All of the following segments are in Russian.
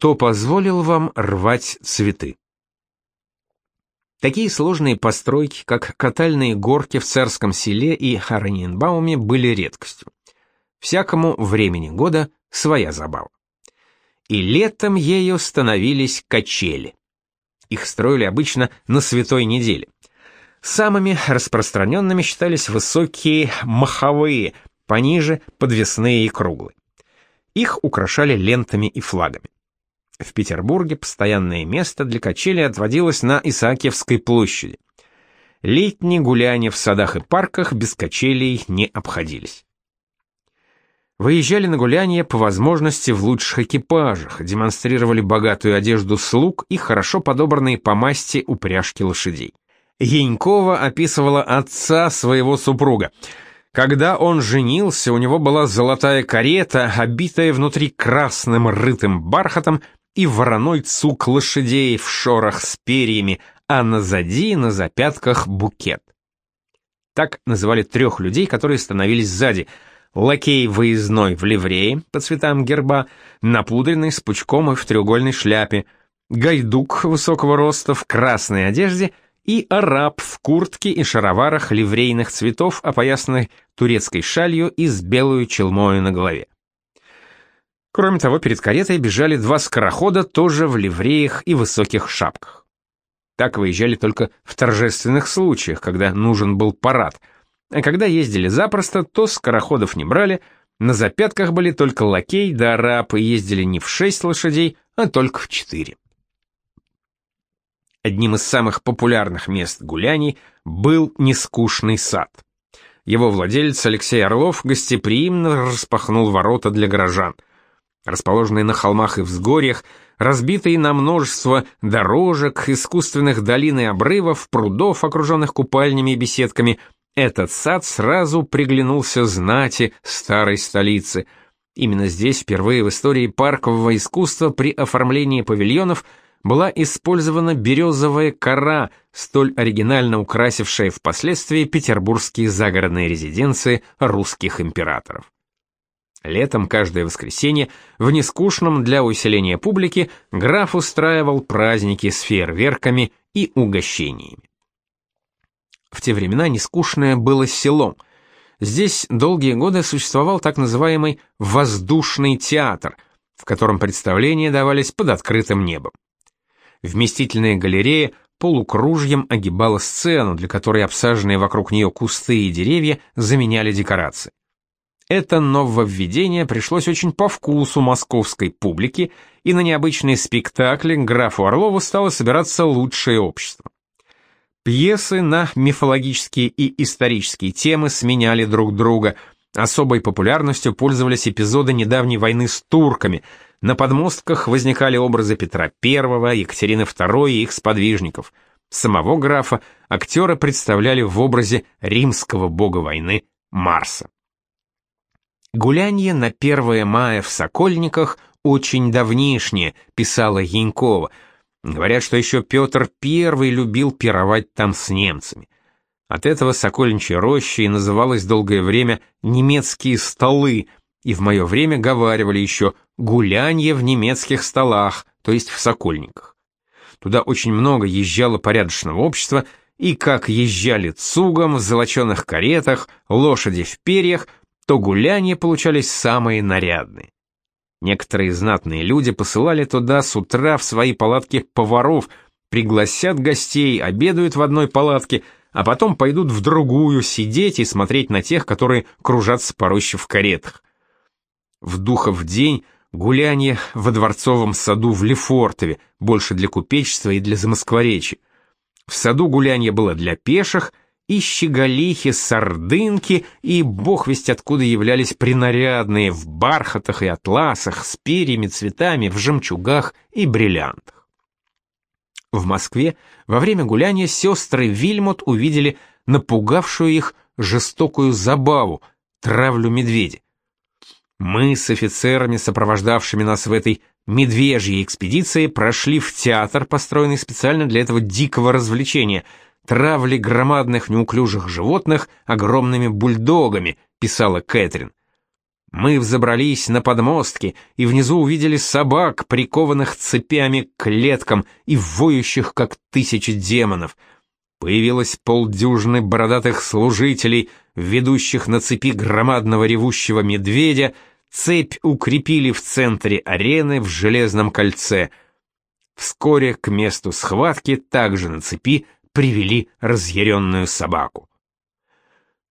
Кто позволил вам рвать цветы? Такие сложные постройки, как катальные горки в Царском селе и Харанинбауме, были редкостью. Всякому времени года своя забава. И летом ею становились качели. Их строили обычно на святой неделе. Самыми распространенными считались высокие маховые, пониже подвесные и круглые. Их украшали лентами и флагами. В Петербурге постоянное место для качелей отводилось на Исаакиевской площади. Летние гуляния в садах и парках без качелей не обходились. Выезжали на гуляния по возможности в лучших экипажах, демонстрировали богатую одежду слуг и хорошо подобранные по масти упряжки лошадей. Янькова описывала отца своего супруга — когда он женился, у него была золотая карета, обитая внутри красным рытым бархатом и вороной цук лошадей в шорах с перьями, а назади на запятках букет. Так называли трех людей, которые становились сзади. Лакей выездной в ливрее по цветам герба, напудренный с пучком и в треугольной шляпе, гайдук высокого роста в красной одежде — и араб в куртке и шароварах ливрейных цветов, опоясанный турецкой шалью и с белую челмою на голове. Кроме того, перед каретой бежали два скорохода, тоже в ливреях и высоких шапках. Так выезжали только в торжественных случаях, когда нужен был парад, а когда ездили запросто, то скороходов не брали, на запятках были только лакей да араб и ездили не в шесть лошадей, а только в четыре. Одним из самых популярных мест гуляний был нескучный сад. Его владелец Алексей Орлов гостеприимно распахнул ворота для горожан. Расположенные на холмах и взгорьях, разбитые на множество дорожек, искусственных долин и обрывов, прудов, окруженных купальнями и беседками, этот сад сразу приглянулся знати старой столицы. Именно здесь впервые в истории паркового искусства при оформлении павильонов – была использована березовая кора, столь оригинально украсившая впоследствии петербургские загородные резиденции русских императоров. Летом каждое воскресенье в нескучном для усиления публики граф устраивал праздники с фейерверками и угощениями. В те времена нескучное было селом. Здесь долгие годы существовал так называемый «воздушный театр», в котором представления давались под открытым небом. Вместительная галерея полукружьем огибала сцену, для которой обсаженные вокруг нее кусты и деревья заменяли декорации. Это нововведение пришлось очень по вкусу московской публики, и на необычные спектакли графу Орлову стало собираться лучшее общество. Пьесы на мифологические и исторические темы сменяли друг друга. Особой популярностью пользовались эпизоды недавней войны с турками – на подмостках возникали образы Петра I, Екатерины II и их сподвижников. Самого графа актеры представляли в образе римского бога войны Марса. «Гулянье на 1 мая в Сокольниках очень давнишнее», — писала Янькова. Говорят, что еще Петр I любил пировать там с немцами. От этого Сокольничья роща и называлась долгое время «немецкие столы», и в мое время говаривали еще гулянье в немецких столах, то есть в Сокольниках. Туда очень много езжало порядочного общества, и как езжали цугом в золоченых каретах, лошади в перьях, то гуляния получались самые нарядные. Некоторые знатные люди посылали туда с утра в свои палатки поваров, пригласят гостей, обедают в одной палатке, а потом пойдут в другую сидеть и смотреть на тех, которые кружатся по в каретах. В духов день гуляние во дворцовом саду в Лефортове, больше для купечества и для замоскворечи. В саду гуляние было для пеших, и щеголихи, сардынки, и бог весть откуда являлись принарядные в бархатах и атласах, с перьями, цветами, в жемчугах и бриллиантах. В Москве во время гуляния сестры Вильмот увидели напугавшую их жестокую забаву — травлю медведя. Мы с офицерами, сопровождавшими нас в этой медвежьей экспедиции, прошли в театр, построенный специально для этого дикого развлечения — травли громадных неуклюжих животных огромными бульдогами, писала Кэтрин. Мы взобрались на подмостки и внизу увидели собак, прикованных цепями к клеткам и воющих, как тысячи демонов. Появилось полдюжины бородатых служителей, ведущих на цепи громадного ревущего медведя, цепь укрепили в центре арены в железном кольце. Вскоре к месту схватки также на цепи привели разъяренную собаку.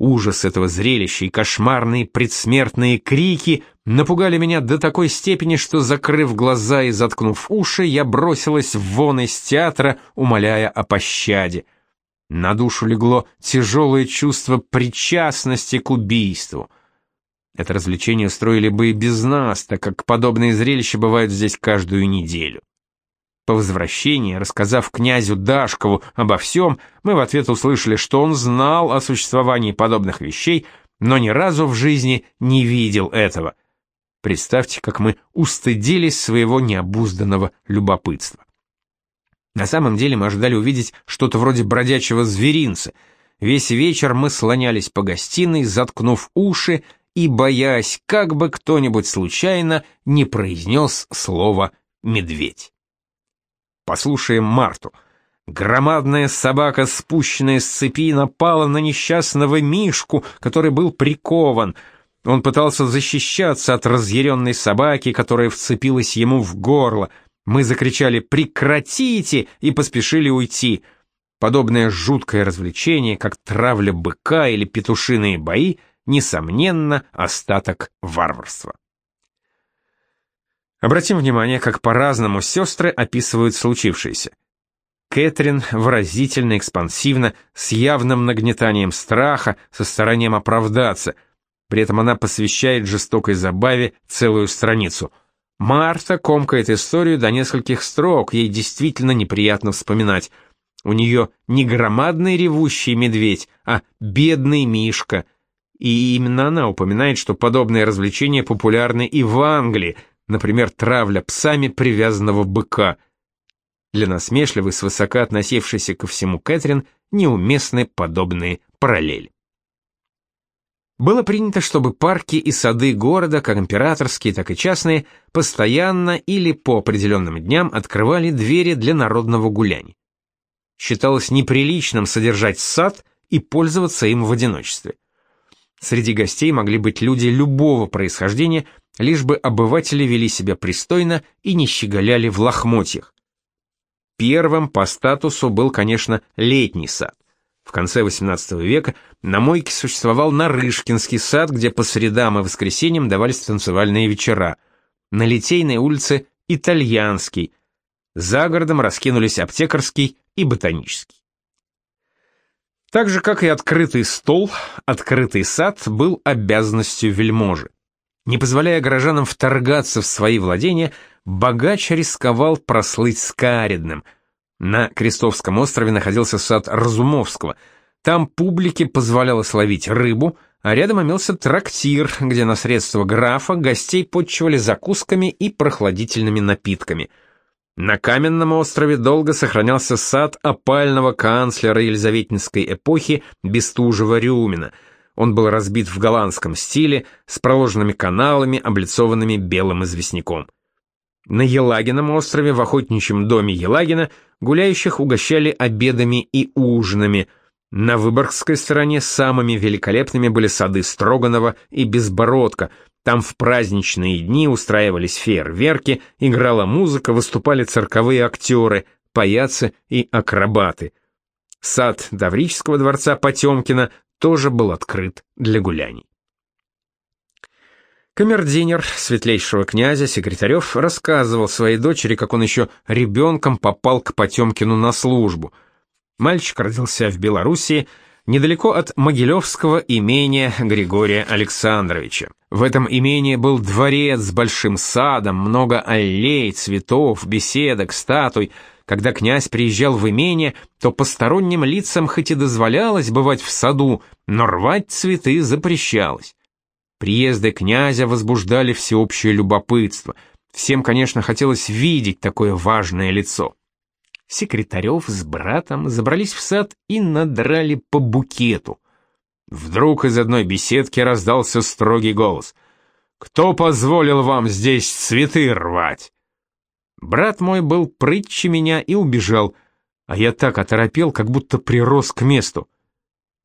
Ужас этого зрелища и кошмарные предсмертные крики напугали меня до такой степени, что, закрыв глаза и заткнув уши, я бросилась вон из театра, умоляя о пощаде. На душу легло тяжелое чувство причастности к убийству. Это развлечение устроили бы и без нас, так как подобные зрелища бывают здесь каждую неделю. По возвращении, рассказав князю Дашкову обо всем, мы в ответ услышали, что он знал о существовании подобных вещей, но ни разу в жизни не видел этого. Представьте, как мы устыдились своего необузданного любопытства. На самом деле мы ожидали увидеть что-то вроде бродячего зверинца. Весь вечер мы слонялись по гостиной, заткнув уши и боясь, как бы кто-нибудь случайно не произнес слово «медведь». Послушаем Марту. Громадная собака, спущенная с цепи, напала на несчастного Мишку, который был прикован. Он пытался защищаться от разъяренной собаки, которая вцепилась ему в горло. Мы закричали «Прекратите!» и поспешили уйти. Подобное жуткое развлечение, как травля быка или петушиные бои, несомненно, остаток варварства. Обратим внимание, как по-разному сестры описывают случившееся. Кэтрин выразительно, экспансивно, с явным нагнетанием страха, со старанием оправдаться. При этом она посвящает жестокой забаве целую страницу. Марта комкает историю до нескольких строк, ей действительно неприятно вспоминать. У нее не громадный ревущий медведь, а бедный Мишка. И именно она упоминает, что подобные развлечения популярны и в Англии, например, травля псами привязанного быка. Для насмешливой, свысока относившейся ко всему Кэтрин, неуместны подобные параллели. Было принято, чтобы парки и сады города, как императорские, так и частные, постоянно или по определенным дням открывали двери для народного гуляния. Считалось неприличным содержать сад и пользоваться им в одиночестве. Среди гостей могли быть люди любого происхождения, лишь бы обыватели вели себя пристойно и не щеголяли в лохмотьях. Первым по статусу был, конечно, летний сад. В конце XVIII века на Мойке существовал Нарышкинский сад, где по средам и воскресеньям давались танцевальные вечера. На Литейной улице – Итальянский. За городом раскинулись Аптекарский и Ботанический. Так же, как и открытый стол, открытый сад был обязанностью вельможи. Не позволяя горожанам вторгаться в свои владения, богач рисковал прослыть скаридным. На Крестовском острове находился сад Разумовского. Там публике позволялось ловить рыбу, а рядом имелся трактир, где на средства графа гостей подчивали закусками и прохладительными напитками. На Каменном острове долго сохранялся сад опального канцлера Елизаветинской эпохи Бестужева-Рюмина — он был разбит в голландском стиле, с проложенными каналами, облицованными белым известняком. На Елагином острове в охотничьем доме Елагина гуляющих угощали обедами и ужинами. На Выборгской стороне самыми великолепными были сады Строганова и Безбородка. Там в праздничные дни устраивались фейерверки, играла музыка, выступали цирковые актеры, паяцы и акробаты. Сад Таврического дворца Потемкина тоже был открыт для гуляний. Камердинер светлейшего князя Секретарев рассказывал своей дочери, как он еще ребенком попал к Потемкину на службу. Мальчик родился в Белоруссии, недалеко от Могилевского имения Григория Александровича. В этом имении был дворец с большим садом, много аллей, цветов, беседок, статуй, когда князь приезжал в имение, то посторонним лицам хоть и дозволялось бывать в саду, но рвать цветы запрещалось. Приезды князя возбуждали всеобщее любопытство. Всем, конечно, хотелось видеть такое важное лицо. Секретарев с братом забрались в сад и надрали по букету. Вдруг из одной беседки раздался строгий голос. Кто позволил вам здесь цветы рвать?» Брат мой был прытче меня и убежал, а я так оторопел, как будто прирос к месту.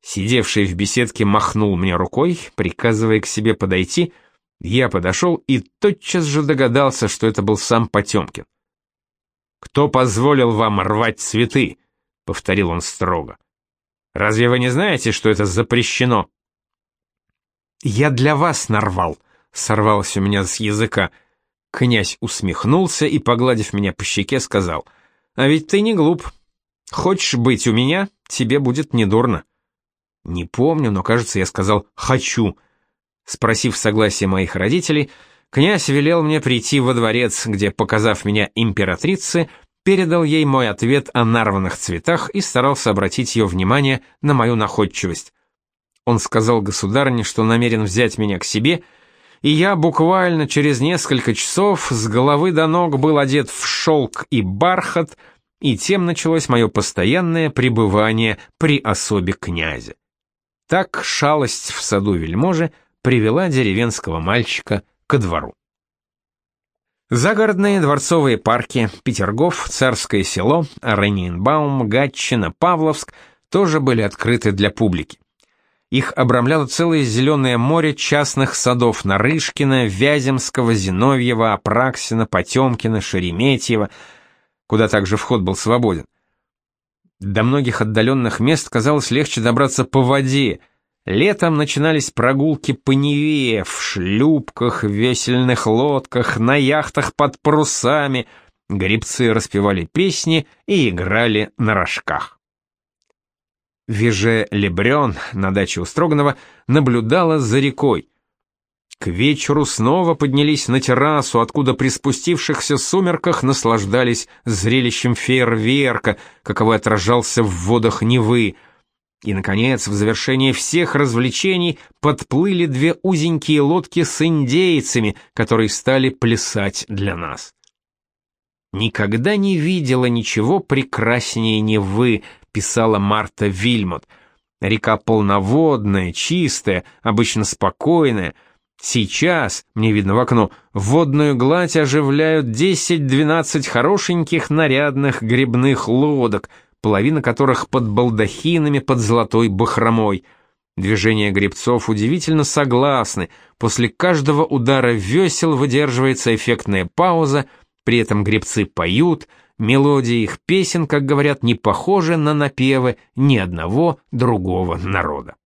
Сидевший в беседке махнул мне рукой, приказывая к себе подойти. Я подошел и тотчас же догадался, что это был сам Потемкин. «Кто позволил вам рвать цветы?» — повторил он строго. «Разве вы не знаете, что это запрещено?» «Я для вас нарвал», — сорвалось у меня с языка. Князь усмехнулся и, погладив меня по щеке, сказал, «А ведь ты не глуп. Хочешь быть у меня, тебе будет недурно». Не помню, но, кажется, я сказал «хочу». Спросив согласия моих родителей, князь велел мне прийти во дворец, где, показав меня императрице, передал ей мой ответ о нарванных цветах и старался обратить ее внимание на мою находчивость. Он сказал государыне, что намерен взять меня к себе, и я буквально через несколько часов с головы до ног был одет в шелк и бархат, и тем началось мое постоянное пребывание при особе князя. Так шалость в саду вельможи привела деревенского мальчика ко двору. Загородные дворцовые парки, Петергоф, Царское село, Рейнинбаум, Гатчина, Павловск тоже были открыты для публики. Их обрамляло целое зеленое море частных садов Нарышкина, Вяземского, Зиновьева, Апраксина, Потемкина, Шереметьева, куда также вход был свободен. До многих отдаленных мест казалось легче добраться по воде. Летом начинались прогулки по Неве, в шлюпках, весельных лодках, на яхтах под парусами. Гребцы распевали песни и играли на рожках. Веже Лебрен на даче у Строганова наблюдала за рекой. К вечеру снова поднялись на террасу, откуда при спустившихся сумерках наслаждались зрелищем фейерверка, каковой отражался в водах Невы. И, наконец, в завершение всех развлечений подплыли две узенькие лодки с индейцами, которые стали плясать для нас. «Никогда не видела ничего прекраснее Невы», — писала Марта Вильмот. «Река полноводная, чистая, обычно спокойная». Сейчас, мне видно в окно, водную гладь оживляют 10-12 хорошеньких нарядных грибных лодок, половина которых под балдахинами под золотой бахромой. Движения гребцов удивительно согласны, после каждого удара весел выдерживается эффектная пауза, при этом гребцы поют, мелодии их песен, как говорят, не похожи на напевы ни одного другого народа.